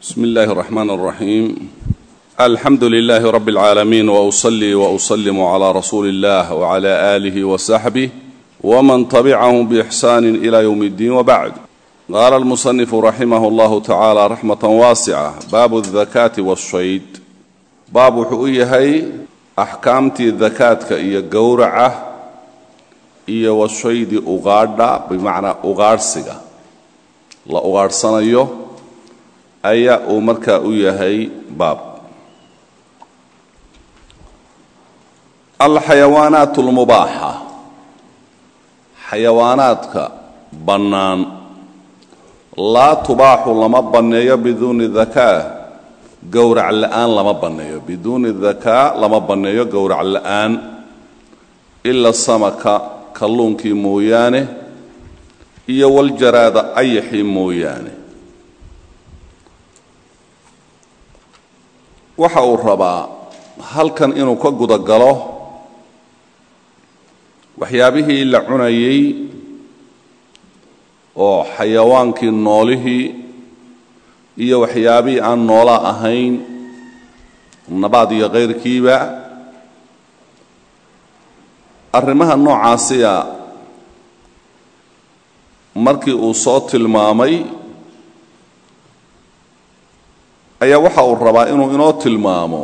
bsmi اllahi الرحman الرaxيim alxamdu لlh rb العaalamiin وأصlي وأsلm عlى rasuuli الlah وعlى آlih وصaxbih wman تبcahm بإxsan إlى yوم الdin وbعd qala الmuصنif raximah اllah tacalى raxmaة waascة baabu الذakاti والshayd baab wuxuu u yahay axkaamtii dakaadka iyo gowraca iyo washaydi ugaadha bimacnaa ugaadhsiga la ugaadhsanayo ayaa uu markaa u yahay baab. Alxayawaanaat اlmubaaxa xayawaanaadka bannaan. Laa tubaaxu lama banneeyo biduuni dakaa gowrac la'aan lama banneeyo. Biduuni dakaa lama banneeyo gowrac la'aan. Ila samaka kalluunkii mooyaane iyo waljaraada ayaxii mooyaane waxa uu rabaa halkan inuu ka guda galo waxyaabihii la cunayey oo xayawaankii noolihii iyo waxyaabihii aan noola ahayn nabaad iyo kayrkiiba arrimaha noocaasiya markii uu soo tilmaamay ayaa waxa uu rabaa inuu inoo tilmaamo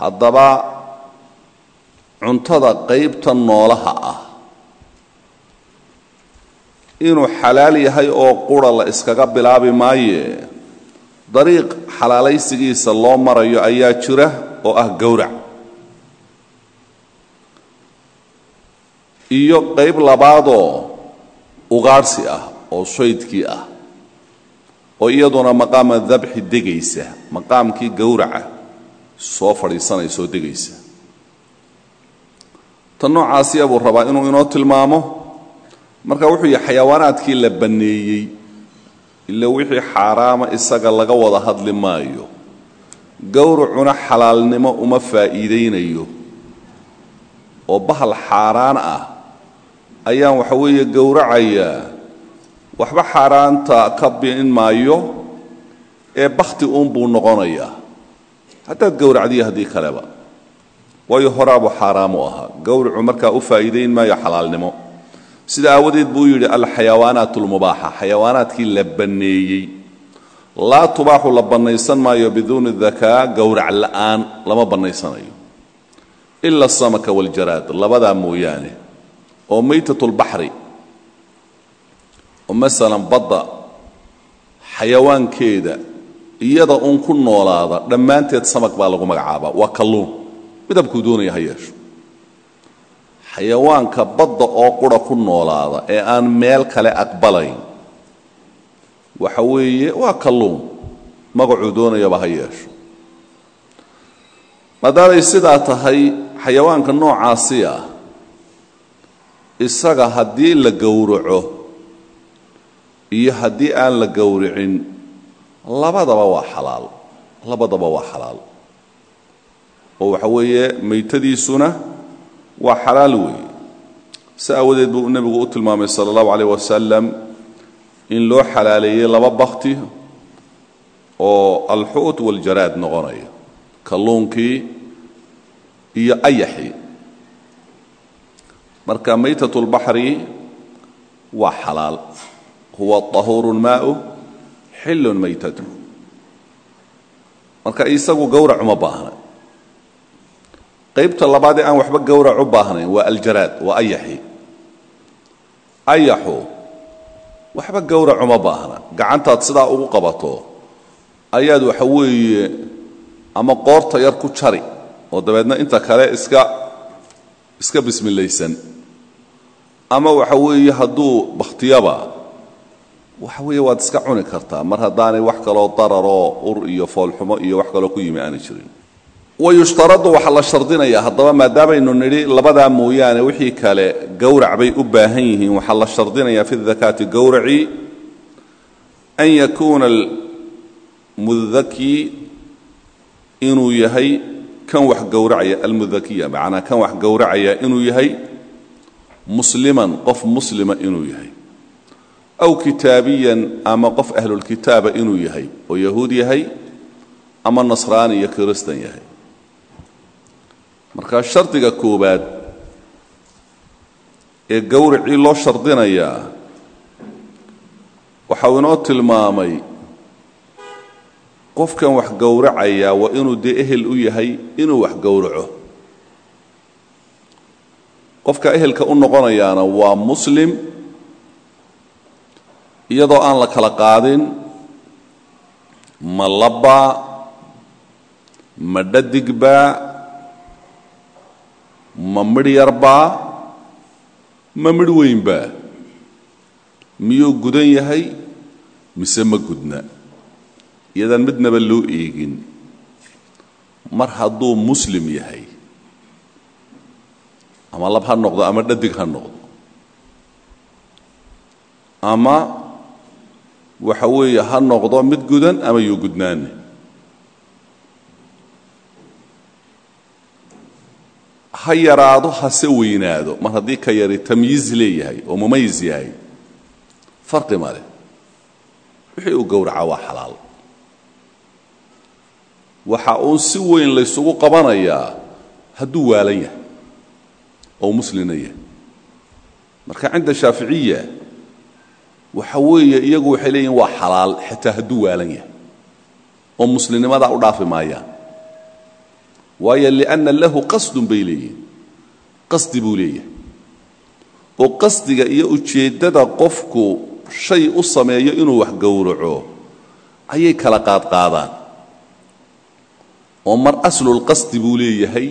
haddaba cuntada qaybta noolaha ah inuu xalaal yahay oo qura la iskaga bilaabi maaye dariiq xalaalaysigiisa loo marayo ayaa jira oo ah gowrac. Iyo qayb labaadoo ugaadhsi ah oo shaydkii ah oo iyaduna maqaama dabxi degaysa maqaamkii gowraca soo fadhiisanaya soo degaysa. Tan noocaasiya buu rabaa inuu inoo tilmaamo marka wuxuu yahay xayawaanaadkii la banneeyey ila wixii xaaraama isaga laga wada hadli maayo. Gowracuna xalaalnimo uma faa'iidaynayo. Oo bahal xaaraan ah ayaan waxa weeye gowracayaa waxba xaaraanta ka bi'in maayo ee bakhti uunbuu noqonayaa. Haddaad gowracdiya haddii kaleba. Waayo horaabuu xaaraamu ahaa. Gowracu markaa u faa'iidayn maayo xalaalnimo. Sida aawadeed buu yidhi alxayawaanaat almubaaxa xayawaanaadkii la banneeyey. Laa tubaaxu la bannaysan maayo biduuni dakaa gowrac la'aan lama bannaysanayo. Ila asamaka waljaraad labadaa mooyaane. Oo maytatulbaxri oo masalan badda xayawaankeeda iyada uun ku noolaada dhammaanteed samag baa lagu magacaabaa. Waa kalluun. Midabkuu doonaya ha yeesho xayawaanka badda oo qura ku noolaada ee aan meel kale aqbalayn waxa weeye waa kalluun. Magacuu doonayaba ha yeesho maadaamay sidaa tahay xayawaanka noocaasi ah isaga haddii la gowraco iyo haddii aan la gowricin labadaba waa xalaal. Labadaba waa xalaal. Oo waxa weeye maytadiisuna waa xalaal weeye. Si aawadeed buu nebigu u tilmaamay sala allahu calayh wasalam in loo xalaaleeyey laba bakti oo alxuut waljaraad noqonaya. Kalluunkii iyo ayaxii marka maytat اlbaxri waa xalaal huwa طahuuru maau xilun maytatu marka isagu gowrac uma baahna qaybta labaadee aan waxba gowrac u baahnayn waa aljaraad waa ayaxi. Ayaxu waxba gowrac uma baahna gacantaad sidaa ugu qabato ayaad waxa weeye ama qoorta yar ku jari oo dabeedna inta kale iska iska bismilaysan ama waxa weeye hadduu bakhtiyaba waxa weeye waad iska cuni kartaa. Mar haddaanay wax kaloo dararoo ur iyo foolxumo iyo wax kaloo ku yimi aanay jirin. Wayushtaradu waxaa la shardinayaa haddaba maadaamaynu nidhi labadaa mooyaane wixii kale gowrac bay u baahan yihiin waxaa la shardinayaa fi dakaati gowraci an yakuuna almudaki inuu yahay kan wax gowracaya. Almudakiya macnaa kan wax gowracaya inuu yahay musliman qof muslima inuu yahay aw kitaabiyan ama qof ahlulkitaaba inuu yahay oo yahuud yahay ama nasraani iyo kiristan yahay. Marka shardiga koowaad ee gowracii loo shardinayaa waxau inoo tilmaamay qofkan wax gowracayaa waa inuu dee ehel u yahay inuu wax gowraco qofka ehelka u noqonayaana waa muslim iyadoo aan la kala qaadin ma labbaa ma dhadigbaa ma midh yarbaa ma midh weynbaa. Miyuu gudan yahay? Mise ma gudna? Iyadaan midnaba loo eegin. Mar hadduu muslim yahay ama lab ha noqdo ama dhadig ha noqdo ama waxa weeye ha noqdo mid gudan ama yuu gudnaane. Ha yaraado hase weynaado. Mar haddii ka yari tamyiiz leeyahay oo mumayis yahay farqi ma leh. Wixii uu gowracaa waa xalaal. Waxa uun si weyn laysugu qabanayaa hadduu waalan yahay oo muslina yahay. Marka cinda shaaficiya waxa weeye iyagu waxay leeyihiin waa xalaal xitaa hadduu waalan yahay oo muslimnimadaa u dhaafi maayaan. Waayo lianna lahu qasdun bay leeyihiin qasdi buu leeyahay. Oo qasdiga iyo ujeeddada qofku shay u sameeyo inuu wax gowraco ayay kala qaadqaadaan oo mar aslulqasdi buu leeyahay.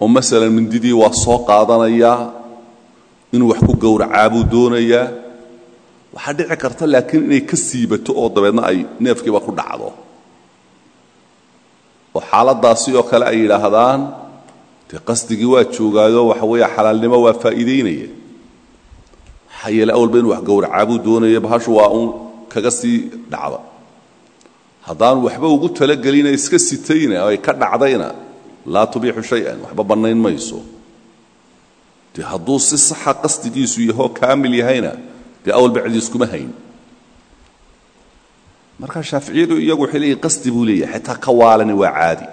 Oo masalan mindidii waa soo qaadanayaa inuu wax ku gowracaa buu doonayaa waxaa dhici karta laakiin inay ka siibato oo dabeedna ay neefkiiba ku dhacdo. Oo xaaladdaasi oo kale ay yidhaahdaan dee qasdigii waa joogaayo waxa weeye xalaalnimo waa faa'iidaynaya. Maxaa yeele awalba wax gowracaa buu doonaya bahashu waa uun kaga sii dhacda. Haddaanu waxba ugu talagelina iska sitayna ay ka dhacdayna laa tubiixu shay-an waxba bannayn mayso dee hadduu si saxa qasdigiisu yahoo kaamil yahayna dee awalba cidiiskuma hayn. Marka shaaficiyadu iyagu waxay leeyihiin qasdi buu leeyahay xitaa ka waalani waa caadi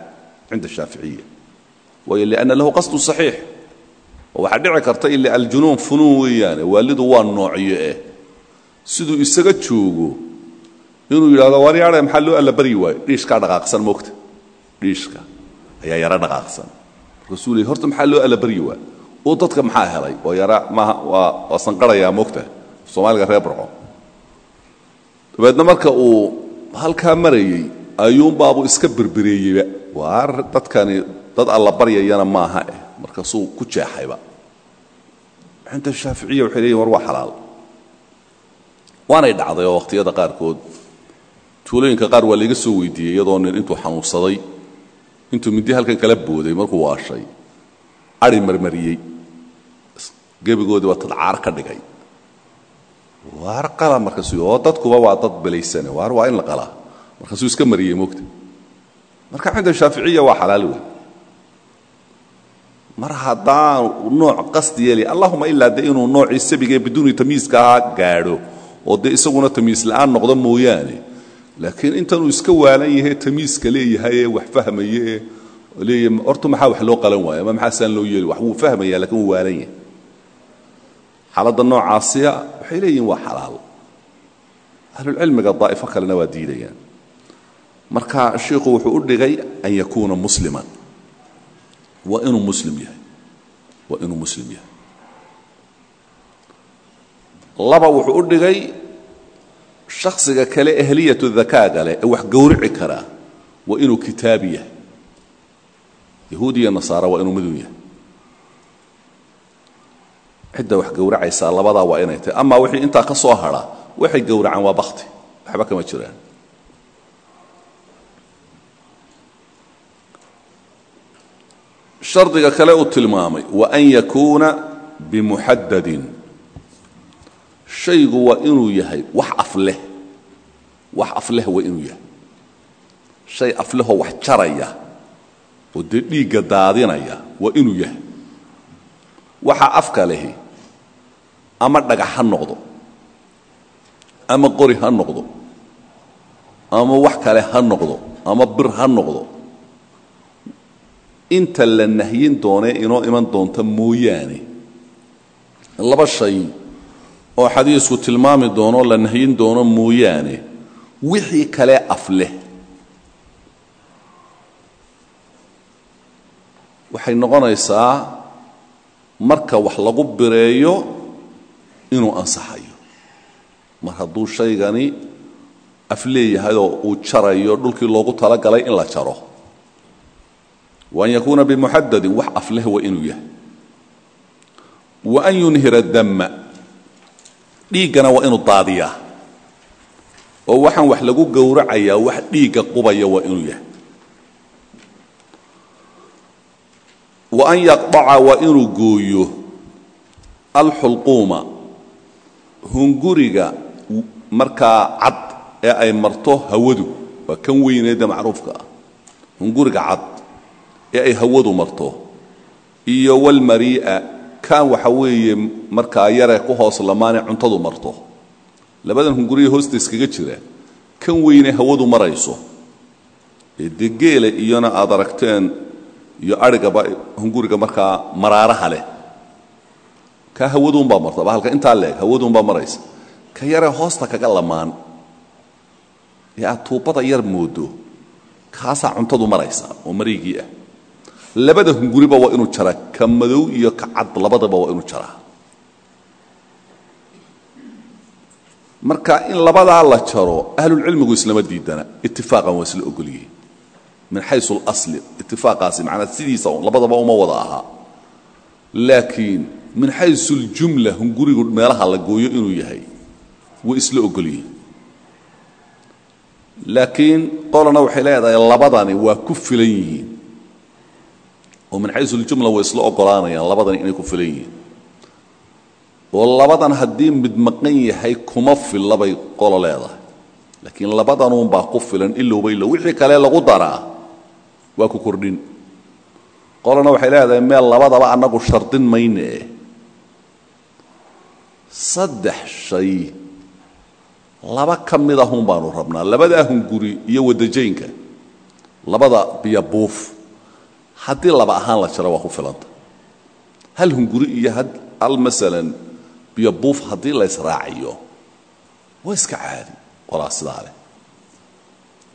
cinda shaaficiya waayo lianna lahu qasdu saxiix. Oo waxaa dhici karta ila aljunuun funuun weeyaane waalidu waa noocyo eh. Siduu isaga joogo inuu yidhahdo waryaadhe maxaa loo alla baryi waayo dhiishkaa dhaqaaqsan moogta dhiishka ayaa yaro dhaqaaqsan. Markaasuu leey horta maxaa loo alla baryi waayo oo dadka maxaa helay? Oo yara maaha waa waa moogta. Soomaaliga reer barco. Dabeedna marka uu halkaa marayey ayuunbaabuu iska berbereeyeyba waar dadkani dad alla baryayana maaha eh. Markaasuu ku jeexayba. Cinda shaaficiya waxay leeyihiin war waa xalaal. Waanay dhacday oo wakhtiyada qaarkood. Tuulooyinka qaar waa laiga soo weydiiyey iyadoo nin intuu xanuunsaday. Intuu mindi halkan kala booday markuu waashay. Ari marmariyey gebigoodii waa tadcaar ka dhigay. Waar qala markaasuu oo dadkuba waa dad belaysane waar waa in la qalaa. Markaasuu iska mariyey moogta. Marka cinda shaaficiya waa xalaal wey mar haddaan nooc qasdi yeeli allahuma ilaa de inuu noocii sabigae biduuni tamyiiska ahaa gaadho oo dee isaguna tamyiis la'aan noqdo mooyaane. Laakiin intanuu iska waalan yahe tamyiiska leeyahay ee wax fahmaye ee leeyahy horta maxaa wax loo qalan waaya ama maxaa saan loo yeeli wax wuu fahmaya laakiin wuu waalan yahay xaaladda noocaasiya waxay leeyihiin waa xalaal. Ahlulcilmiga daa'ifo kalena waa diidayaan. Marka shiikhu wuxuu u dhigay an yakuuna musliman. Waa inuu muslim yahay. Waa inuu muslim yahay. Laba wuxuu u dhigay shakhsiga kale ehliyatu dakaaga leh ee wax gowrici karaa. Waa inuu kitaabi yahay. Yahuud iyo nasaara waa inuu midun yahay cidda wax gowracaysaa labadaa waa inay tahay. Amaa wixii intaa ka soo hadha waxay gowracaan waa bakti waxba kama jiraan. Shardiga kale uu tilmaamay wa an yakuuna bimuxadadin shaygu waa inuu yahay wax afleh wax afleh waa inuu yahay. Shay aflehoo wax jaraya oo dee dhiigga daadinaya waa inuu yahay waxa afka lehi ama dhagax ha noqdo ama qori ha noqdo ama wax kale ha noqdo ama bir ha noqdo. Inta la nahyin doonee inoo iman doonta mooyaane. Laba shay oo xadiisku tilmaami doono la nahyin doono mooyaane. Wixii kale af leh. Waxay noqonaysaa marka wax lagu bireeyo inuu ansaxayo. Mar hadduu shaygani af leeyahayoo uu jarayo dhulkii loogu talagalay in la jaro. Wa an yakuuna bimuxadadin wax af leh waa inuu yahay. Wa an yunhira damma dhiiggana waa inuu daadiyaa. Oo waxaan wax lagu gowracayaa wax dhiigga qubaya waa inuu yahay wa an yaqdaca waa inuu gooyo alxulquuma hunguriga markaa cad ee ay marto hawadu. Waa kan weyneeda macruufka ah. Hunguriga cad ee ay hawadu marto. Iyo walmarii'a kan waxa weeye markaa yaree ku hoos lamaane cuntadu marto. Labadan hunguriya hoosta iskaga jira. Kan weyne hawadu marayso. Ee dee geela iyona aad aragteen iyo arigaba hunguriga markaa maraaraha leh. Ka hawaduunbaa marta bahalka intaa leeg hawaduunbaa maraysa. Ka yaree hoosta kaga lamaan ee aad tuubbada yar moodo kaasaa cuntadu maraysa oo mariigii ah. Labada hunguriba waa inuu jaraa ka madow iyo ka cad labadaba waa inuu jaraa. Marka in labadaa la jaro ahlulcilmigu islama diidana itifaaqan waa isla ogolyihiin min xayu اlasli itifaaqaasi macnaa sidiisa labadaba uma wada ahaa laakiin min xayu اljumla hungurigu meelaha la gooyo inuu yahay way isla ogolyihiin laakiin qolana waxay leedahay labadani waa ku filan yihiin oo min xayu اljumla way isla ogolaanayaan labadani inay ku filan yihiin oo labadan haddii mid maqan yahay kuma filla bay qolo leedahay laakiin labadanuunbaa ku filan ilowba ilow wixii kale lagu daraa waa ku kordhin. Qolana waxay leedahay meel labadaba annagu shardin mayne. Saddex shay laba ka mid ahun baanu rabnaa. Labadaa hunguri iyo wadajaynka labada biyo buuf. Haddii laba ahaan la jaro waa ku filanta. Hal hunguri iyo hal masalan biyo buuf haddii la ysraaciyo waa iska caadi qolaa sidaa leh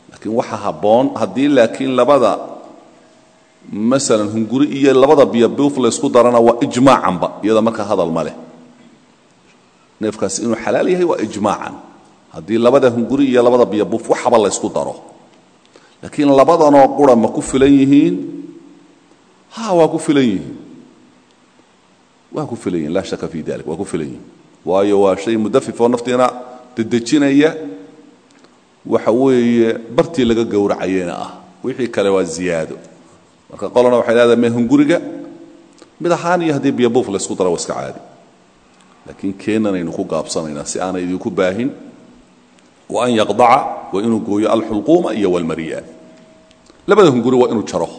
laakiin waxaa habboon haddii laakiin labada masalan hunguri iyo labada biyo buuf laysku darana waa ijmaacanba iyada markaa hadal ma leh. Neefkaasi inuu xalaal yahay waa ijmaacan. Haddii labada hunguri iyo labada biyo buuf waxaba laysku daro. Laakiin labadanoo qura ma ku filan yihiin? Ha waa ku filan yihiin. Waa ku filan yihiin laa shaka fi dalik waa ku filan yihiin waayo waa shay mudafifoo naftiina dedejinaya. Waxa weeye bartii laga gowracayena ah wixii kale waa ziyaado marka qolana waxay leedahay me hunguriga mid ahaan iyo haddii biyobuuf laysku dara waa iska caadi. Laakiin keenanaynu ku gaabsanaynaa si aanay idinku baahin wa an yaqdaca waa inuu gooyo alxulquuma iyo walmariya labada hunguri waa inuu jaro.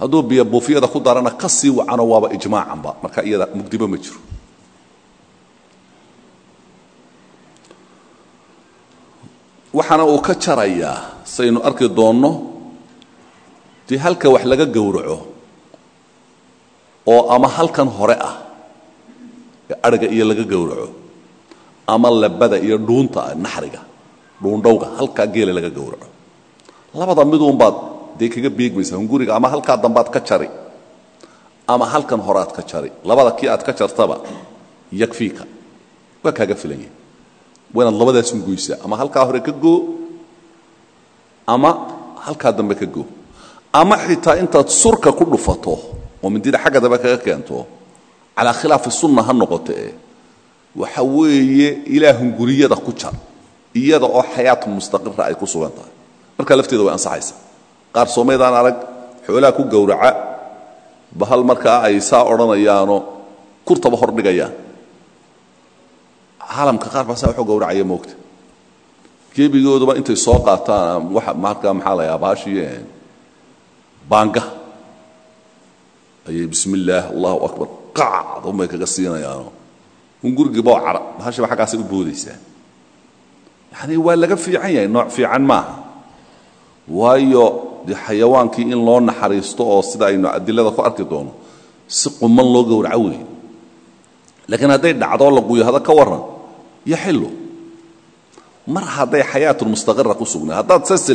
Hadduu biyo buufyada ku darana ka sii wacano waaba ijmaacanba marka iyada mugdibo ma jiro. Waxaana uu ka jarayaa saynu arki doonno dee halka wax laga gowraco oo ama halkan hore ah ee iyo laga gowraco ama labada iyo dhuunta ah naxriga dhuundhowga halkaa geela laga gowraco. Labada miduunbaad dee kaga beegmaysaa hunguriga ama halkaa dambaad ka jari ama halkan hore aad ka jari labada kii aad ka jartaba yakfiika waa kaaga filan yahi waa labadaasun goysaa ama halkaa hore ka goo ama halkaa dambe ka goo ama xitaa intaad surka ku dhufato oo mindida xagga dambe kaga keento calaa khilaafi sunna ha noqote waxa weeye ilaa hunguriyada ku jar iyada oo xayaatu mustaqira ay ku sugan tahay. Markaa lafteeda way ansaxaysa. Qaar soomaydaan arag xoolaha ku gowraca bahal markaa ay saa odhanayaano kurtaba hor dhigayaan. Caalamka qaar baa saa waxu gowracaya moogta. Gebigooduba intay soo qaataan waa markaa maxaa la yaha baashii baanga. Ayay bismi illaah allahu akbar. Qacdunbay kaga siinayaano. Hungurigiiba oo cara bahashiba xaggaasay u boodaysaa. Yacni waa laga fiican yahay nooc fiican maaha. Waayo dee xayawaankii in loo naxariisto oo sida aynu adilada ku arki doono si quman loo gowraco weeye laakiin hadday dhacdoo la guyahado ka warran yaxillu. Mar hadday xayaatulmustaqira ku sugnay haddaad se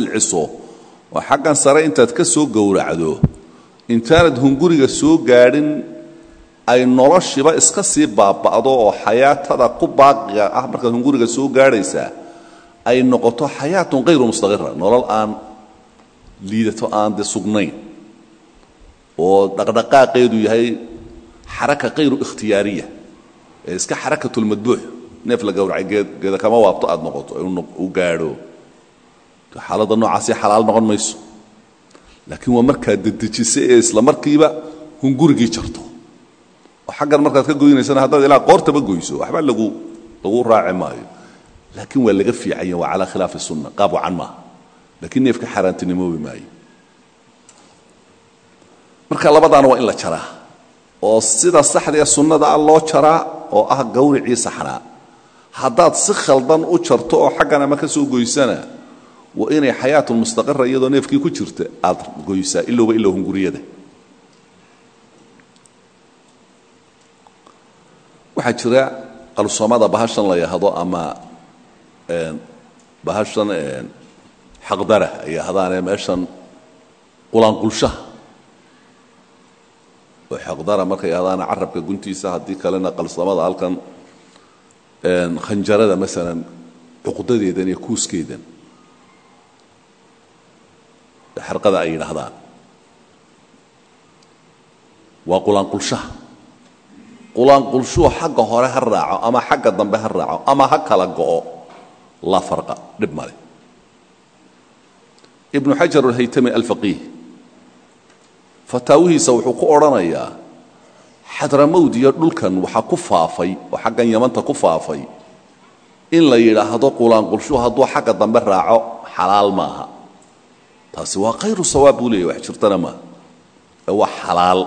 oo xaggan sare intaad ka soo gowracdo intaanad hunguriga soo gaadhin ay noloshiba iska sii baaba'do oo xayaatada ku baaqiga ah markaad hunguriga soo gaadhaysaa ay noqoto xayaatun hayru mustaqira nolol aan liidato aan de sugnayn oo dhaqdhaqaaqeedu yahay xaraka hayru ikhtiyaariya ee iska xarakatulmadbuux neef la gowracay geeda kama waabto aad noqoto u gaadho xaaladda noocaasi xalaal noqon mayso. Laakiin waa markaad dedejisa ee isla markiiba hungurigii jarto. Oo xaggan markaad ka goynaysana haddaad ilaa qoortaba goyso waxba lagu lagu raaci maayo. Laakiin waa laga fiicanya waa calaa khilaafi sunna qaab wacan maaha. Laakiin neefka xaaraantinimoobi maayo. Marka labadaana waa in la jaraa oo sida saxda ee sunnada ah loo jaraa oo ah gawricii saxnaa haddaad si khaldan u jarto oo xaggan ama ka soo goysana waa inay xayaatulmustaqira iyadoo neefkii ku jirta aad goysaa ilowba ilow hunguriyada. Waxaa jira qalsoomada bahashan la yahdo ama bahashan xaqdara ay yahdaanee meeshan qulaanqulshaha oo xaqdara markay yahdaana carabka guntiisa haddii kalena qalsamada halkan khanjarada maalan cuqdadeedan iyo kuuskeedan xarqada ay yidhaahdaan. Waa qulaanqulshaha qulaanqulshuhu xagga hore ha raaco ama xagga dambe ha raaco ama ha kala go'o. Laa farqa dhib male ibnu xajar alhaytami alfaqiih fataawihiisa wuxuu ku odhanayaa xadramowd iyo dhulkan waxaa ku faafay oo xaggan yamanta ku faafay in la yidhaahdo qulaanqulshuhu hadduu xagga dambe raaco xalaal maaha taasi waa khayru sawaab buu leeyay wax jirtana maaha ee waa xalaal.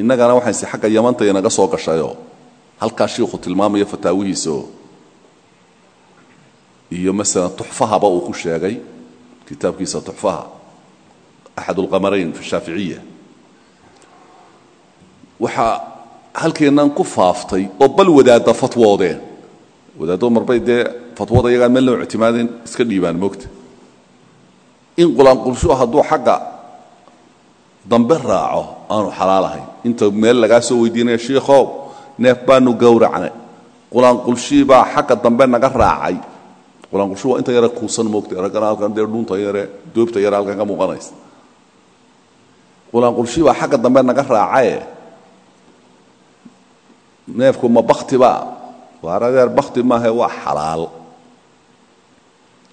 Innagana waxayse xagga yamanta inaga soo gashayoo halkaa shiikhu tilmaamayo fataawihiisaoo iyo masalan tuxfahaba uu ku sheegay kitaabkiisa tuxfaha axad ulqamarayn fi shaaficiya waxaa halkeennan ku faaftay oo bal wadaadda fatwoodeen. Wadaaddo marbay dee fatwada iyagaan meel loo ictimaadin iska dhiibaan moogta in qulaanqulshu hadduu xagga dambe raaco aanu xalaal ahayn inta meel lagaa soo weydiinaya shiikhow neef baanu gowracnay. Qulaanqulshii baa xagga dambe naga raacay. Qulaanqulshu waa inta yare kuusan moogta raggana halkan dee dhuunta yare doobta yare halkan ka muuqanaysa. Qulaanqulshii baa xagga dambe naga raacaye. Neefku ma bakti baa waar adeer bakti maahae waa xalaal.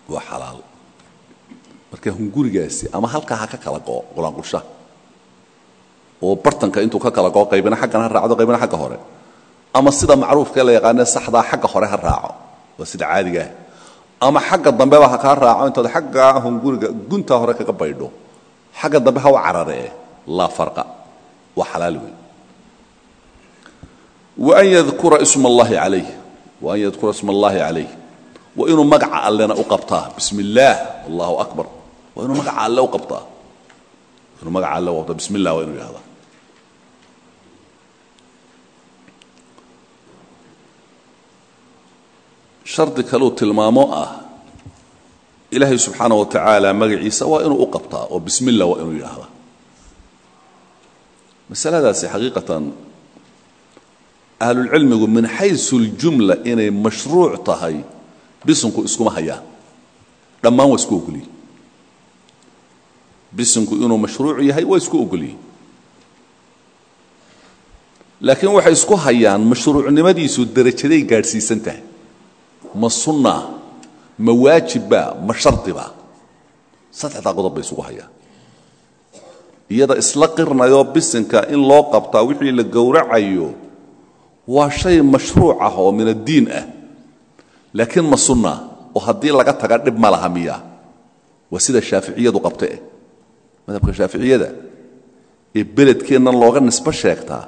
Waa xalaal marka hungurigaasi ama halkaa ha ka kala go'o qulaanqulshaha oo bartanka intuu ka kala go'o qaybina xaggan ha raacdo qaybina xagga hore. Ama sida macruufkae la yaqaanee saxdaa xagga hore ha raaco. Waa sida caadigaah ama xagga dambeba ha kaa raaco intaad xaggaa hunguriga guntaa hore kaga baydho. Xagga dambe ha u cararee. Laa farqa. Waa xalaal wey waan yadkura isma allahi calayh waan yadkura isma allahi calayh waa inuu magaca allena u qabtaa. Bismi allahu akbar waa inuu magaca alle u qabtaa. Inuu magaca alle u qabtaa. Bismi illah waa inuu yihahdaa shardi kaleu tilmaamo ah ilaahay subxaana wa tacaala magaciisa waa inuu u qabtaa oo bismi illah waa inuu yidhaahdaa. Masaladaasi xaqiiqatan ahlulcilmigu min xaysu اljumla inay mashruuc tahay bisinku iskuma hayaan. Dhammaan waa isku ogolyihin bisinku inuu mashruuc yahay waa isku ogolyihin laakiin waxay isku hayaan mashruucnimadiisu derajaday gaadhsiisan ma sunna ma waajibba ma shardiba saddexdaa qodob bay isugu hayaan. Iyada isla qirnayoo bisinka in loo qabtaa wixii la gowracayo waa shay mashruuc ah oo min addiin ah. Laakiin ma sunna oo haddii laga taga dhib ma laha miya waa sida shaaficiyadu qabtae madhabka shaaficiyada ee beledkeennan looga nisbo sheegtaa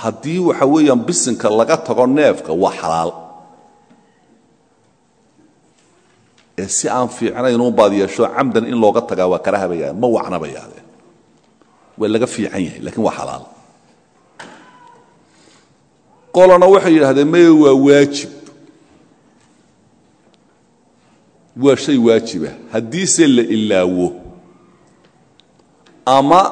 haddii waxa weeyaan bisinka laga tago neefka waa xalaal. Ee si aan fiicnayn u baad camdan in looga tagaa waa kala habayaan ma wacna bay yahdeen waa laga fiican yahay lakiin waa xalaal. Qolana waxay yidhahdeen maya waa waajib. Waa shay waajiba. Haddiise la ilaawo ama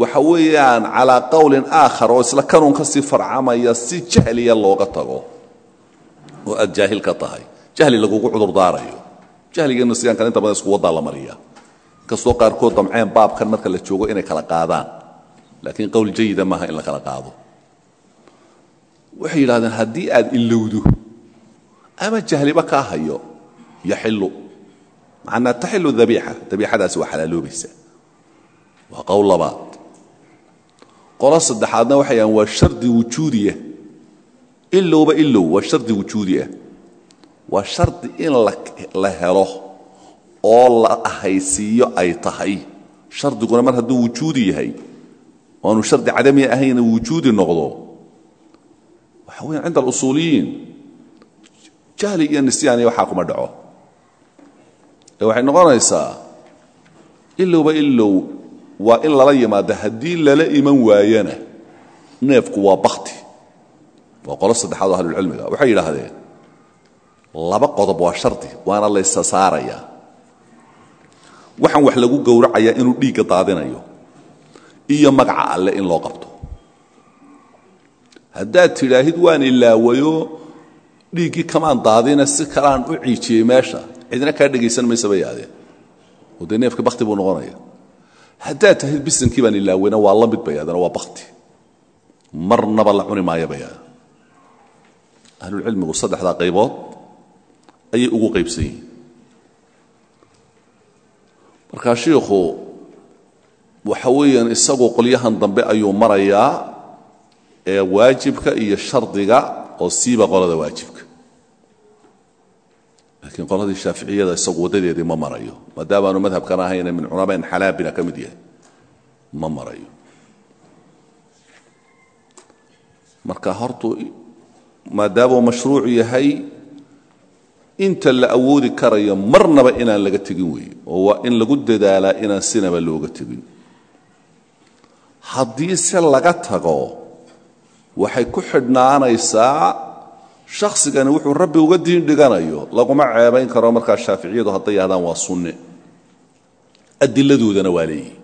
waxa weeyaan calaa qowlin aakhar oo isla kanuun ka sii farcamaya si jahliya looga tago oo aad jaahil ka tahay. Jahli lagugu cudurdaarayo jahligeenna sigaankan inta badan isku waddaa la mariya inkastoo qaarkood damceen baabkan marka la joogo inay kala qaadaan. Laakiin qowl jayida maaha in la kala qaado. Waxay yidhahdeen haddii aad ilowdo ama jahliba kaa hayo yaxilu macnaa taxilu dabiixa dabiixadaasi waa xalaaloobaysa waa qowl labaad. Qolo saddexaadna waxay yahaan waa shardi wujuudiya ilowba ilow waa shardi wujuudi ah. Waa shardi in la helo oo la ahaysiiyo ay tahay. Shardiguna mar hadduu wujuudi yahay oanu shardi cadami ahayna wujuudi noqdo. Waxa weya cinda alusuuliyiin jahli iyo nisyaaniya waxaa kuma dhaco. Waxay noqonaysaa ilowba ilow waa in lala yimaado haddii lala iman waayana neefku waa bakti waa qolo saddexaad oo ahlulcilmiga waxay yidhaahdeen laba qodob waa shardi waana laysa saarayaa waxaan wax lagu gowracayaa inuu dhiigga daadinayo iyo magaca alle in loo qabto. Haddaad tidhaahid waan ilaawayo dhiiggii kamaan daadina si kaleaan u ciijiyey meesha cidna kaa dhegaysan maysa bay dee neefka bakti buu noqonaya haddaad tahid bisinkii baan ilaawayna waa la mid bay waa bakti marnaba la cuni maayo bay ahlulcilmigu saddexdaa qaybood ayay ugu qaybsan yihiin. Markaa shiikhu waxa weeyaan isagu qolyahan dambe ayuu marayaa ee waajibka iyo shardiga oo siiba qolada waajibka laakiin qoladii shaaficiyada isagu waddadeedii ma marayo. Maadaamaanu madhabkan ahayne min culamain xalaabila ka mid yahay ma marayo. Marka hortu maadaamuu mashruuc yahay inta la awoodi karayo marnaba inaan laga tegin weeye oo waa in lagu dadaalaa inaan sinaba looga tegin. Haddii se laga tago waxay ku xidhnaanaysaa shakhsigani wuxuu rabbi uga diin dhiganayo laguma ceebayn karo markaa shaaficiyadu hadday yahdaan waa sunne. Adiladoodana waa leeyihiin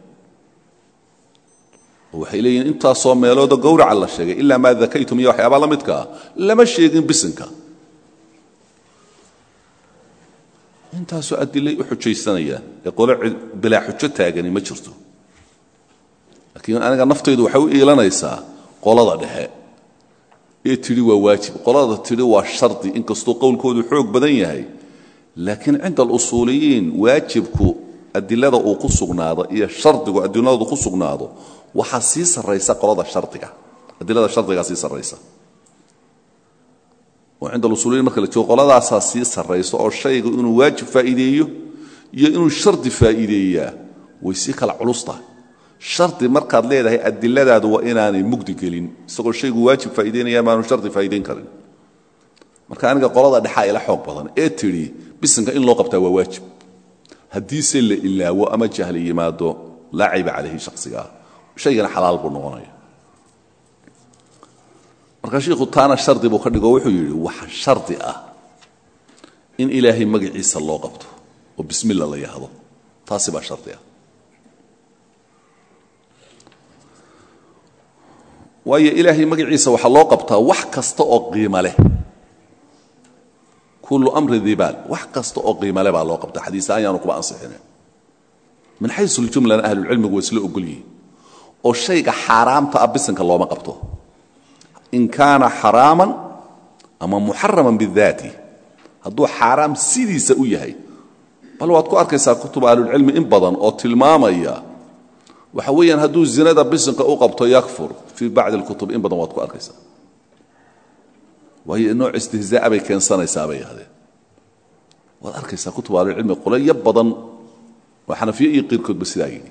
oo waxay leeyihiin intaasoo meelooda gowraca la sheegay ilaa maa dakaytum iyo waxyaabaa la midkaa lama sheegin bisinka. Intaasoo adilay u xujaysanayaan ee qolo bilaa xujo taagani ma jirto. Laakiin aniga naftaydu waxay u iilanaysaa qolada dhexe ee tidhi waa waajib. Qolada tidhi waa shardi inkastoo qowlkoodu xoog badan yahay. Laakiin cinda alusuuliyiin waajibku adilada uu ku sugnaado iyo shardigu adiladu ku sugnaado waxaa sii sarraysa qolada shardiga. Adilada shardigaa sii sarraysa. Oo cinda alusuuliyiin marka la joogo qoladaasaa sii sarraysa oo shayga inuu waajib faa'iideeyo iyo inuu shardi faa'iideeyaa way sii kala culus tahay shardi markaad leedahay adiladaadu waa inaanay mugdi gelin isagoo shaygu waajib faa'iideynaya maanu shardi faa'iideyn karin. Marka aniga qolada dhexaa ila xoog badan ee tidhi bisinka in loo qabtaa waa waajib. Haddiise la ilaawo ama jahli yimaado laa calayhi shakhsigaa shaygana xalaal buu noqonaya. Marka shiikhu taana shardi buu ka dhigo wuxuu yidhi waxa shardi ah in ilaahay magaciisa loo qabto oo bismilla la yahdo. Taasi baa shardi ah waayo ilaahay magaciisa waxaa loo qabtaa wax kasta oo qiimo leh. Kullu amri dibaal wax kasta oo qiimo leh baa loo qabtaa. Xadiis ahaan yaanu kuba ansixinin min xaysu ljumlana ahlulcilmigu waa isla ogol yihiin. Oo shayga xaaraamta ah looma qabto. In kaana xaraaman ama muxaraman bidaati. Hadduu xaaraam sidiisa u yahay. Bal waad ku arkaysaa kutuba ahlulcilmi in badan oo tilmaamaya waxa weeyaan hadduu zinada bisinka u qabto yakfur fii bacdi اlkutub in badan waad ku arkaysaa. Waayo nooc istihzaa'a bay keensanaysaa bay yahdeen waad arkaysaa kutub ahlulcilmi qoleyo badan oo xanafiye iyo qiirkoodba sidaa yidhi.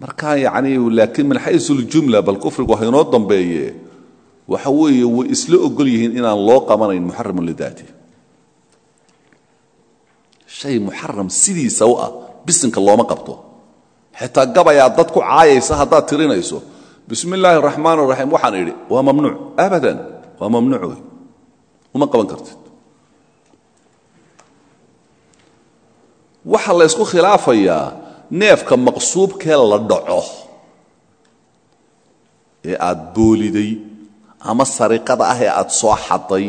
Marka yacni laakiin min xaysu ljumla bal kufrigu ha inoo dambeeye waxa weeye way isla ogol yihiin inaan loo qabanayn muxaramun lidaati shay muxaram sidiisa u ah bisinka looma qabto. Xitaa gabayaa dad ku caayaysa haddaad tirinayso. Bismi illaahi araxmaan araxiim waxaan idhi waa mamnuuc. Abadan waa mamnuuc uma qaban kartid. Waxaa la ysku khilaafayaa neefka maqsuubkee la dhaco. Ee aad booliday ama sariqada ah ee aad soo xaday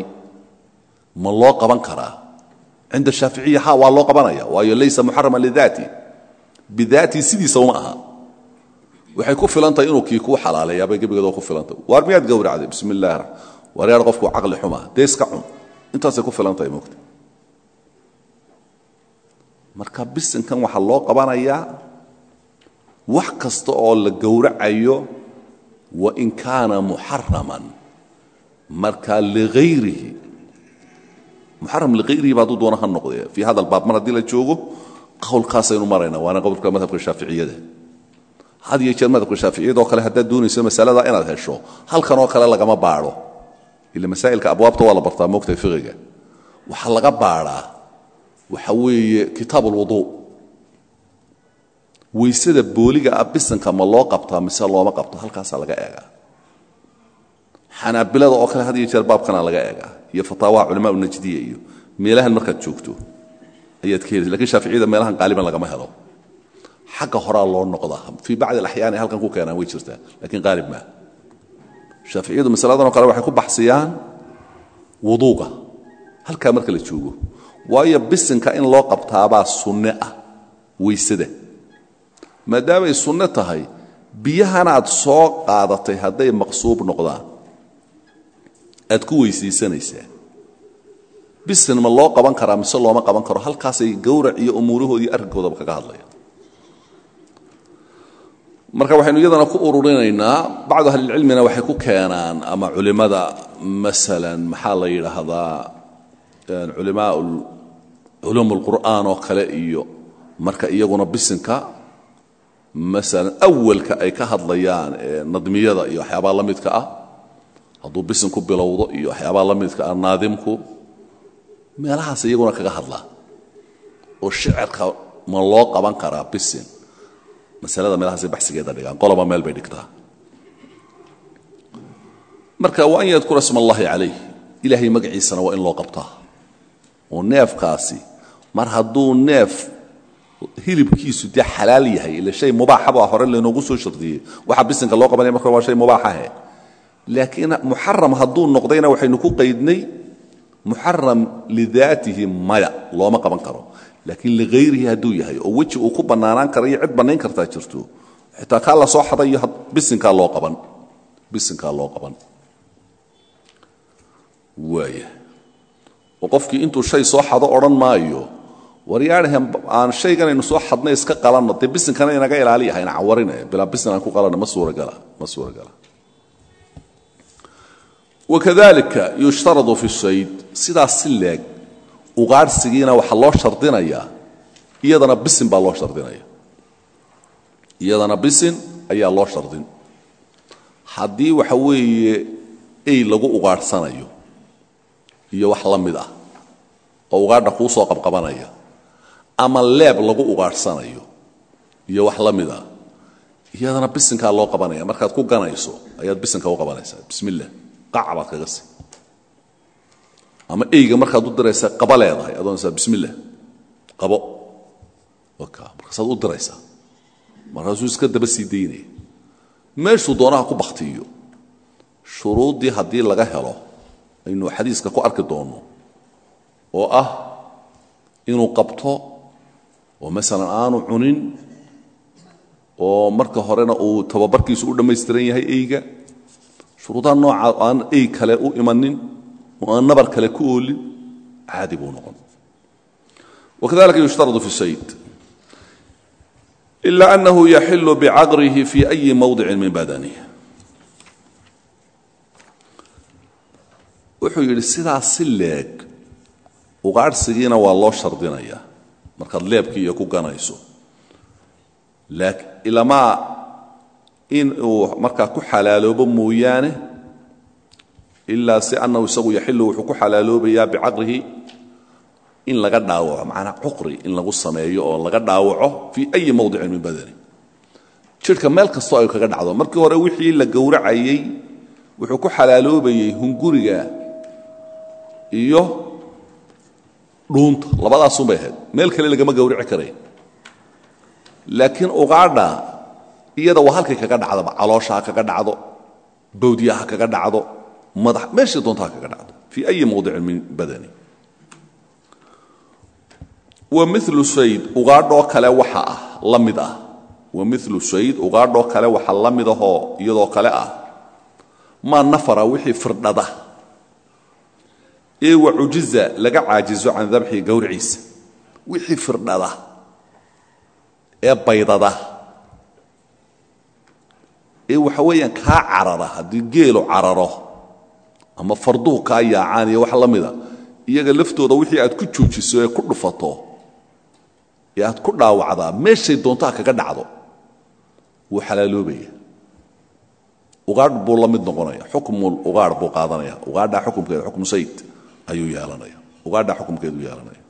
ma loo qaban karaa cinda shaaficiya ha waa loo qabanaya waayo laysa muxarama lidaati bidaati sidiisa uma aha waxay ku filantahay inuu kii kuu xalaaleeyaabay gebigeedoo ku filantah waar miyaad gowracday bismi illahi ra waar yaar qofku caqli xumaa dee iska cun intaasay ku filantahay mogta marka bisinkan waxaa loo qabanayaa wax kasta oo la gowracayo wain kaana muxaraman marka liayrihi muxaram liayrihi ba hadduu doona ha noqdee. Fii hada albaab mar haddii la joogo qowlkaasaynu marayna waana qowlka madhabka shaaficiyada. Had iyo jeer madhabka shaaficiyadoo kale haddaad doonayso masalada inaad hesho halkan oo kale lagama baadho. Ila masaa'ilka abwaabta waa la bartaa moogtahay fiqiga. Waxaa laga baadhaa waxa weeye kitaab ulwuduu weysada booliga ah bisanka ma loo qabtaa mise looma qabto halkaasaa laga eegaa xanaabilada oo kale had iyo jeer baabkana laga eegaa iyo fataawaha culamaa najdiya iyo meelahan markaad joogto ayaad ka helaysa laakiin shaaficiyada meelahan qaaliban lagama helo. Xagga horaa loo noqdaa fii bacdi alaxyaan halkan ku keenaan way jirtaa lakiin qaalib maaha shaaficiyadu masaladan oo kale waxay ku baxsiyaan wuduuga halkaa marka la joogo. Waayo bisinka in loo qabtaabaa sunne ah weysada maadaamay sunno tahay biyahanaad soo qaadatay hadday maqsuub noqdaan aad ku weysaysanaysaa bisin ma loo qaban karaa mise looma qaban karo halkaasay gowrac iyo umuurahoodii arrinkoodaba kaga hadlayaan marka waxaynu iyadana ku ururinaynaa bacdu ahlilcilmina waxay ku keenaan ama culimmada masalan maxaa la yidhaahdaa culimaa culuum اlqur'aan oo kale iyo marka iyaguna bisinka masalan awalka ay ka hadlayaan nadmiyada iyo waxyaabaa la ah hadduu bisinku bilowdo iyo waxyaabaa la midka ah naadimku meelahaas iyaguna kaga hadlaa oo shicirka ma loo qaban karaa bisin. Masalada meelahaasay baxsigeeda dhigaan. Qoloba meel bay dhigtaa. Marka wa an yadkura sma allahi calayh. Ilaahay magaciisana waa in loo qabtaa. Oo neefkaasi mar hadduu neef hilibkiisu dee xalaal yahay ila shay mubaaxabaa hore laynoogu soo shardiyey waxa bisinka loo qabanaya marka waa shay mubaaxahe laakiin muxaram hadduu noqdayna waxaynu ku qaydnay muxaram lidaatihi maya looma qaban karo. Laakiin lighayrihi hadduu yahay oo weji uu ku bannaanaan kara iyo cid bannayn kartaa jirto xitaa kaa la soo xadayo bisinkaa loo qaban. Bisinkaa loo qaban. Waaya oo qofkii intuu shay soo xado odhan maayo waryaadhahen aan shayganaynu soo xadnay iska qalanno dee bisinkana inaga ilaaliya hayna cawarine bilaa bisin aan ku qalanno ma suuragala ma suuragala wakadalika yushtaradu fi sayd sidaas si leeg waxaa loo shardinayaa iyadana bisin baa loo shardinaya iyadana bisin ayaa loo shardin haddii waxa weeye ey lagu ugaadhsanayo iyo wax la mid ah oo ugaadha kuu soo qabqabanaya ama leeb lagu ugaadhsanayo iyo wax la mid ah iyadana bisinkaa loo qabanaya markaad ku ganayso ayaad bisinka u qabanaysaa bismi baad kaga si ama eyga markaad u diraysaa qaba leedahay adoonaysaa bismi illah qabo. Markaasaad u diraysaa. Markaasuu iska daba sii daynaya meeshuu doonaha ku bakhtiiyo. Shuruuddii haddii laga helo aynu xadiiska ku arki doonno oo ah inuu qabto oo masalan aanu cunin oo marka horena uu tababarkiisu u dhammaystiran yahay eyga shuruudaha nooca aan ey kale u imanin oo aan nabar kale ku oolin caadi buu noqon. Wakadalika yushtaradu fi sayd. Ila anahu yaxilu bicaqrihi fi ayi mawdicin min badanih wuxuu yidhi sidaas si leeg ugaadhsigiina waa loo shardinaya. Markaad leebkii iyo ku ganayso. Ilamaa in uu markaa ku xalaaloobo mooyaane ilaa si annahu isagu yaxilu wuxuu ku xalaaloobayaa bicaqrihi in laga dhaawaco macnaa cuqri in lagu sameeyo oo laga dhaawaco fii ayi mowdicin min badani. Jidhka meel kastoo ay kaga dhacdo. Markii hore wixii la gowracayey wuxuu ku xalaaloobayey hunguriga iyo dhuunta. Labadaasunbay ahayd. Meel kale lagama gowrici karayn laakiin ugaadha iyada waa halkay kaga dhacdaba caloosha ha kaga dhacdo bawdiya ha kaga dhacdo madax meeshii doonta kaga dhacdo fii ayi mowdicin min badani. Wa milu sayd ugaadhoo kale waxa ah la mid ah. Wa milu sayd ugaadhoo kale waxa la mid iyadoo kale ah. Maa nafara wixii firdhada. Ee wa cujiza laga caajizo can dabxi gowriciisa wixii firdhada. Ee baydada ee waxa weeyaan kaa carara haddii geelu cararo ama farduhu kaa yaacaan iyo wax la iyaga laftooda wixii aad ku joojiso ee ku dhufato ee aad ku dhaawacdaa meeshay doontaha kaga dhacdo wuu xalaaloobaya ugaadh buu la noqonaya xukmul ugaadh buu qaadanaya ugaadhaa xukumkeeda xukmu sayd ayuu yeelanaya ugaadhaa xukumkeeduu yeelanaya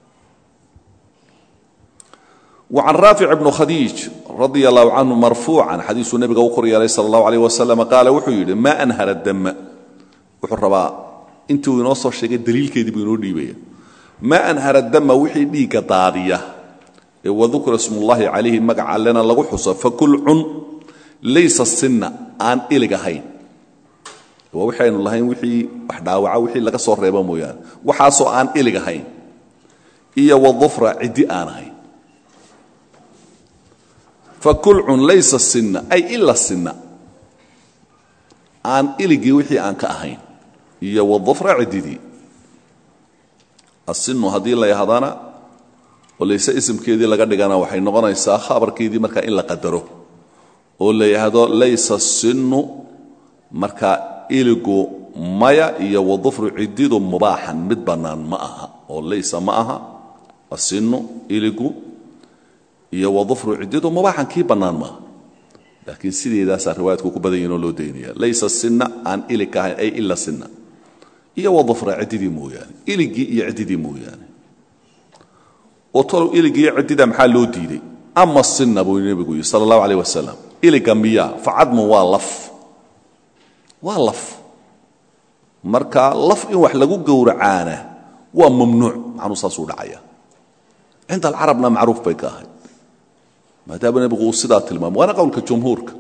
wa can raafic ibnu radia allahu canhu marfuucan xadiisuu nebiga u kor yeelay sala allahu alayh wasalam qaala wuxuu yidhi maa anhara dama wuxuu rabaa intuu inoo soo sheegay daliilkeedii buu inoo dhiibaya. Maa anhara dama wixii dhiigga daadiya. Ee wadukra ismullahi calayhi magaca allena lagu xuso fakul cun laysa sinna aan ilig ahayn. Waa waxaynu lahayn wixii wax dhaawaca wixii laga soo reebo mooyaane. Waxaasoo aan ilig ahayn. Iyo wadufra ciddi aan fakulcun laysa sinna ay ila sinna. Aan iligii wixii aan ka ahayn iyo wadufra ciddidii. Asinu haddii la yahadana oo layse isimkeedii laga dhigana waxay noqonaysaa khabarkeedii markaa in la qadaro. Oo la yidhaahdo laysa sinu markaa iligu maya iyo wadufru ciddidu mubaaxan mid bannaan ma aha. Oo laysa ma aha asinu iligu iyo wadufru ciddidu mubaaxan kii bannaan maaha laakiin sideedaasaa riwaayadku ku badan yahinoo loo daynaya laysa sinna aan ilig ka ahayn ay ila sinna. Iyo wadufra ciddidii mooyaane iligii iyo ciddidii mooyaane. Oo tolow iligii iyo ciddida maxaa loo diiday? Ama sinna buu nebigu yidhi sala allahu aleyh wasalam iliga miyaa facadmun waa laf. Waa laf. Marka laf in wax lagu gowracaana waa mamnuuc macnuu saasuu dhacaya. Cinda alcarabna macruuf bay ka ahayd maadaama nebigu sidaa tilmaamo waana qowlka jumhuurka.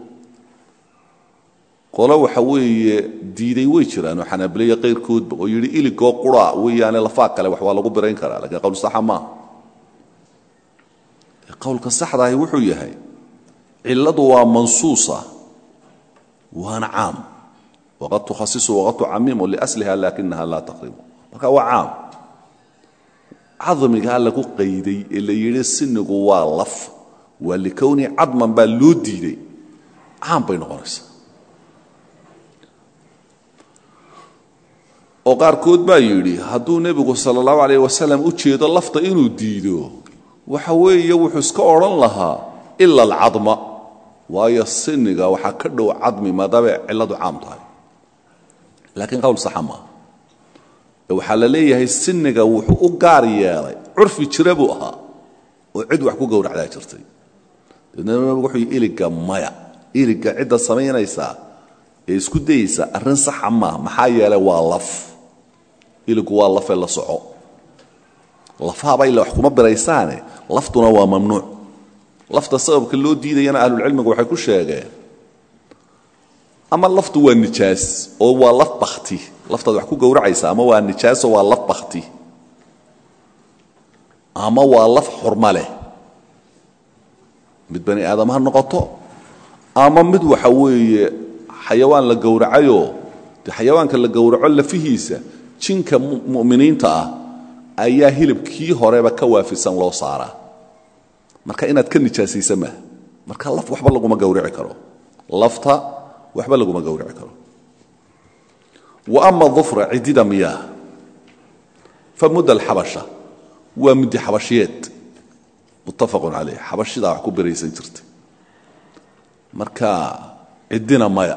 Qole waxa weeye diiday way jiraanoo xanaabilaya qayrkoodba oo yidhi iligoo qura weeyaane lafaa kale wax waa lagu birayn karaa lakiin qowl saxa maaha qowlka saxdaahi wuxuu yahay cilladu waa mansuusa waana caam. Waqad tukhasisu waqad tucamimu liasliha laakinaha laa taqribu. Marka waa caam. Cadmigaa lagu qayday ee la yidhi sinigu waa laf waa likowni cadman baa loo diiday. Caam bay noqonaysaa. Oo qaarkood baa yidhi hadduu nebigu sala allahu alayh wasalam u jeedo lafta inuu diido waxa weeye wuxuu iska odhan lahaa ila alcadma. Waayo siniga waxaa ka dhow cadmi maadaamay cilladu caam tahay. Laakiin qowl saxa maaha waxaa la leeyahay siniga wuxuu u gaar yeelay curfi jira buu ahaa oo cid wax ku gowracdaa jirtay yidhi iliga maya iliga cidda samaynaysaa ee isku dayeysa arrin saxa maaha maxaa yeelay waa laf. Iligu waa lafee la soco. Lafaaba ila wax kuma biraysaane laftuna waa mamnuuc. Lafta sababka loo diidayana ahlulcilmigu waxay ku sheegeen ama laftu waa nijaas oo waa laf bakti laftaad wax ku gowracaysa ama waa nijaaso waa laf bakti ama waa laf xurma mid bani aadam ha noqoto ama mid waxa weeye xayawaan la gowracayoo de xayawaanka la gowraco lafihiisa jinka mu'miniinta ah ayaa hilibkii horeba ka waafisan loo saaraa marka inaad ka nijaasaysa maaha marka laf waxba laguma gowrici karo. Lafta waxba laguma gowrici karo. Wa ama dufra ciddida miyaa fa mudda alxabasha waa muddi xabashiyeed muttafaqun calayh xabashidaa wax ku biraysan jirtay marka ciddina maya.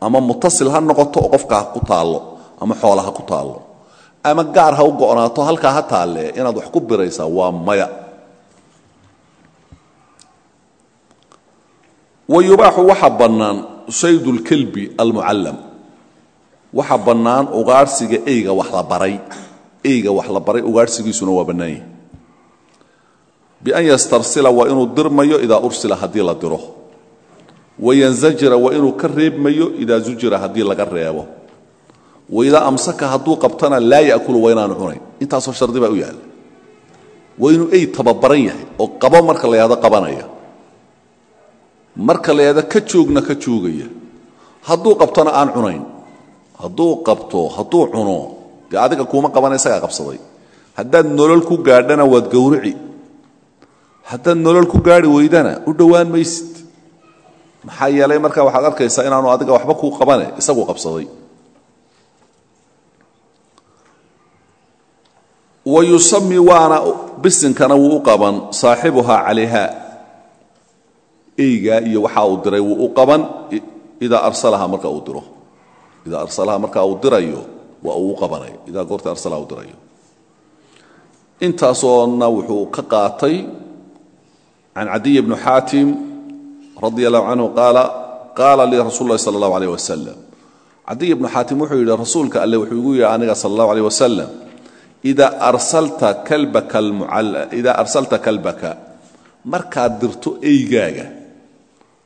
Ama mutasil ha noqoto oo qofka ha ku taallo ama xoola ha ku taallo. Ama gaar ha u go'naato halkaa ha taalle inaad wax ku biraysaa waa maya. Wa yubaaxu eyga wax la baray. Eyga wax la baray ugaadhsigiisuna waa bannaan bian yastarsila waa inuu dirmayo idaa ursila haddii la diro wayanzajira waa inuu ka reebmayo idaa zujira haddii laga reebo waidaa amsaka hadduu qabtana laa yakulu waa inaanu cunayn intaasoo shardi baa u yaalla waa inuu ey tababaran yahay oo qabo marka la yahdo qabanaya marka la yahdo ka joogna ka joogaya hadduu qabtona aan cunayn hadduu qabto hadduu cuno dee haddaad nolol ku gaari weydana u dhowaan maysid maxaa yeelay markaa waxaad arkaysaa inaanu adiga waxba kuu qabane isagu qabsaday. Wa yusami waana bisinkana wuu u qaban saaxibuhaa calayha. Eygaa iyo waxaa uu diray wuu u qaban idaa arsalaha marka uu diro. Idaa arsalaha marka uu dirayo waa uu u qabanay. Idaa goorta arsalaha uu dirayo. Intaasoona wuxuu ka qaatay can cadiy bni xaatim radi allahu canhu qaala qaala lii rasuul lahi sala allahu aleyh wasalam cadiy bnu xaatim wuxuu yidhi rasuulka alle wuxuu igu yidhi aniga sala allahu aleyh wasalam idaa arsalta kalbaka markaad dirto eygaaga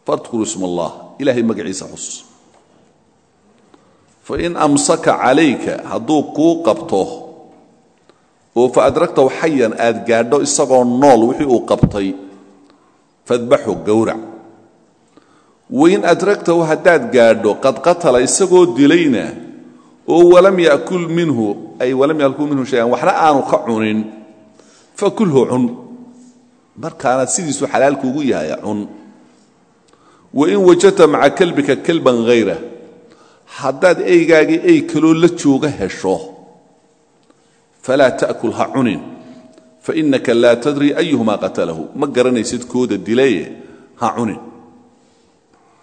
fadkuru isma allah ilaahay magaciisa xus fain amsaka calayka hadduu kuu qabto oo fa adragtahu xayan aad gaadho isagoo nool wixii uu qabtay fadbaxu gowrac wain adragtahu haddaad gaadho qad qatala isagoo dilayna oo walam yakul minhu ay walam yakul minhu shayan waxna aanu ka cunin fakulhu cun. Markaana sidiisu xalaalkuugu yahay cun. Wain wajadta maca kalbika kalban hayra haddaad eygaagii ey kaloo la jooga hesho falaa ta'kul ha cunin fainaka laa tadri ayuhumaa qatalahu ma garanaysid kooda dilaye ha cunin.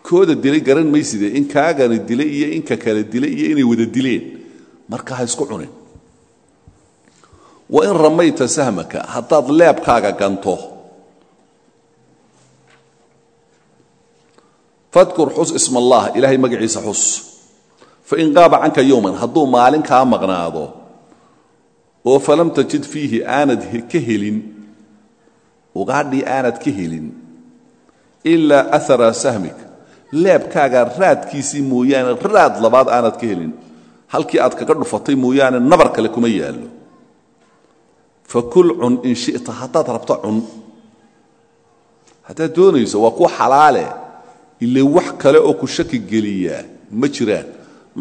Kooda dilay garan mayside in kaagani dilay iyo inka kale dilay iyo inay wada dileen. Marka ha isku cunin. Wain ramayta sahmaka haddaad leebkaaga ganto. Fadkur xus isma allah ilaahay magaciisa xus. Fain qaaba canka yowman hadduu maalin kaa maqnaado oo falam tajid fiihi aanad ka helin ugaadhii aanad ka helin ilaa ahara sahmik. Leebkaaga raadkiisii mooyaane raad labaad aanad ka helin. Halkii aad kaga dhufatay mooyaane nabar kale kuma yaallo. Fakul cun in shita haddaad rabto cun. Haddaad doonayso waa kuwa xalaale ile wax kale oo ku shaki geliyaa ma jiraan.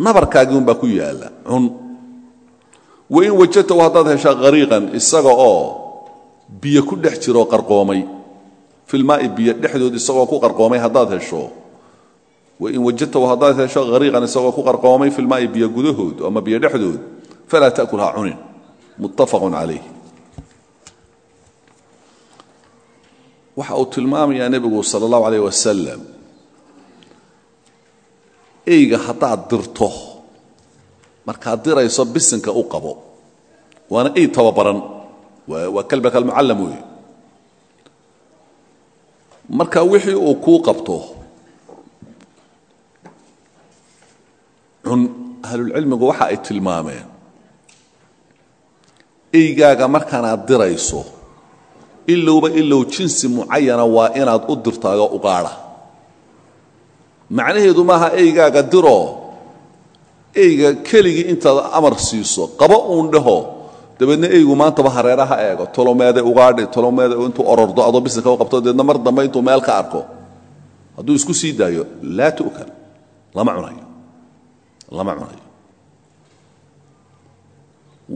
Nabarkaagii unbaa ku yaalla cun wain wajadtahu haddaad heshaa hariiqan isaga oo biyo ku dhex jiroo qarqoomay filmaa'i biyo dhexdood isagoo ku qarqoomay haddaad hesho wain wajadtahu haddaad hesho hariiqan isagoo ku qarqoomay filmaa'i biyo gudahood ama biyo dhexdood falaa ta'kul ha cunin. Muttafaqun calayh. Waxa uu tilmaamayaa nebigu sala allahu alayh wasalam eyga haddaad dirto markaad dirayso bisinka u qabo. Waana ey tababaran. Waa kalbaka almucallam weeye. Marka wixii uu kuu qabto cun ahlulcilmigu waxa ay tilmaameen eygaaga markaanaad dirayso ilowba ilow jinsi mucayana waa inaad u dirtaayo ugaadha. Macnaheedu maaha eygaaga diroo eyga keligii intaad amar siiso qabo uun dhaho. Dabeedna eygu maantaba hareeraha eego tolomeede ugaadhi tolomeede intuu orordo adoo bisinka qabto deedna mar dambe intuu meel ka arko. Hadduu isku sii daayo laa tu'kal lama cunayo lama cunayo.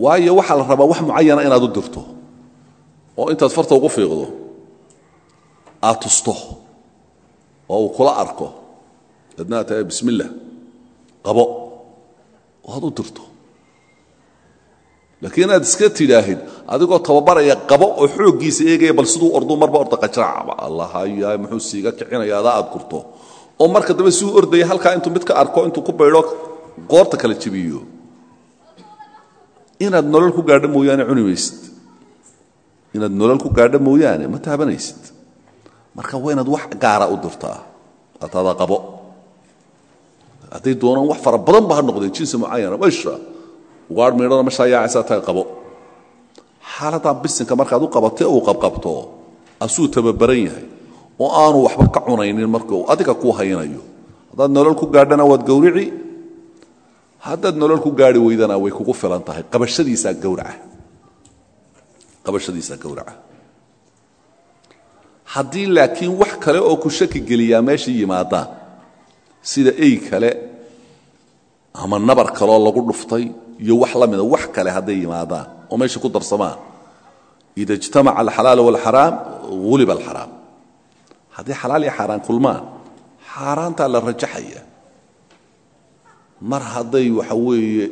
Waayo waxaa la rabaa wax mucayana inaad u dirto oo intaad farta ugu fiiqdo aad tusto oo uu kula arko. Deedna aad tahay bismi illah qabo oo aad u dirto. Laakiin inaad iska tidhaahid adigoo tababaraya qabo oo xooggiisa eegaya bal siduu orduu marba orda qajraac allahaya muxuu siiga kicinaya aad gurto? Oo marka dambe suu ordaya halkaa intuu mid ka arko intuu ku baydho qoorta kala jebiyo inaad nolol ku gaadho mooyaane cuni maysid inaad nolol ku gaadho mooyaane ma taabanaysid. Marka waa inaad wax gaara u dirtaa. Ataada qabo hadday doonaan wax fara badan ba ha noqdeen jinsi mucayana masha ugaadh miidhana mashaa yaacaysaa taga qabo. Xaaladdan bisinka markaad u qabatay uu qabqabto asuu tababaran yahay. Oo aanu waxba ka cunaynin marka adiga kuu haynayo. Haddaad nolol ku gaadhana waad gawrici. Haddaad nolol ku gaari weydana way kugu filan tahay. Qabashadiisaa gawraca. Qabashadiisaa gawraca. Haddii laakiin wax kale oo ku shaki geliyaa meesha yimaadaan sida ey kale ama nabar kaloo lagu dhuftay iyo wax la mida wax kale hadday yimaadaan oo meesha ku darsamaan. Ida ijtamaca alxalaal wاlxaraam uliba alxaraam. Haddii xalaal iyo xaaraan kulmaan xaaraantaa la rajaxaya. Mar hadday waxa weeye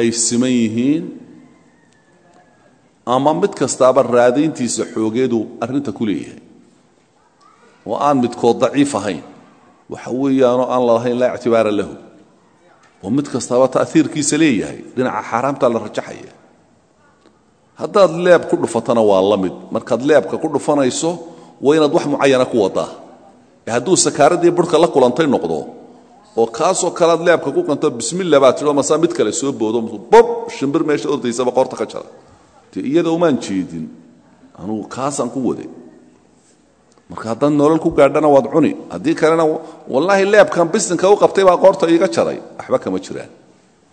ay siman yihiin ama mid kastaaba raadayntiisa xoogeedu arrinta ku leeyahay. Oo aan midkood daciif ahayn waxa weeyaanoo aan lalahayn laa ictibaara lahu. Oo mid kastaaba ta'hiirkiisa leeyahay dhinaca xaaraamtaa la rajaxaya. Haddaad leeb ku dhufatana waa la mid. Markaad leebka ku dhufanayso waa inaad wax mucayana ku wadaa. Ee hadduu sakaaradii burhka la kulantay noqdo oo kaasoo kalead leebka ku kanto bismilla baad tidho masaa mid kale soo boodo. Bob shimbir meesha ordaysaba qoorta ka jara. Iyada umaan jeedin anugu kaasaan ku waday marka haddaad nolol ku gaadhana waad cuni. Haddii kalena wallaahi leebkan bisinka u qabtay baa qoorta iiga jaray. Waxba kama jiraan.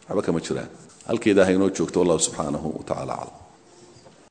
Waxba kama jiraan. Halkeedaa ha inoo joogto wallahu subxaanahu wa tacala aclam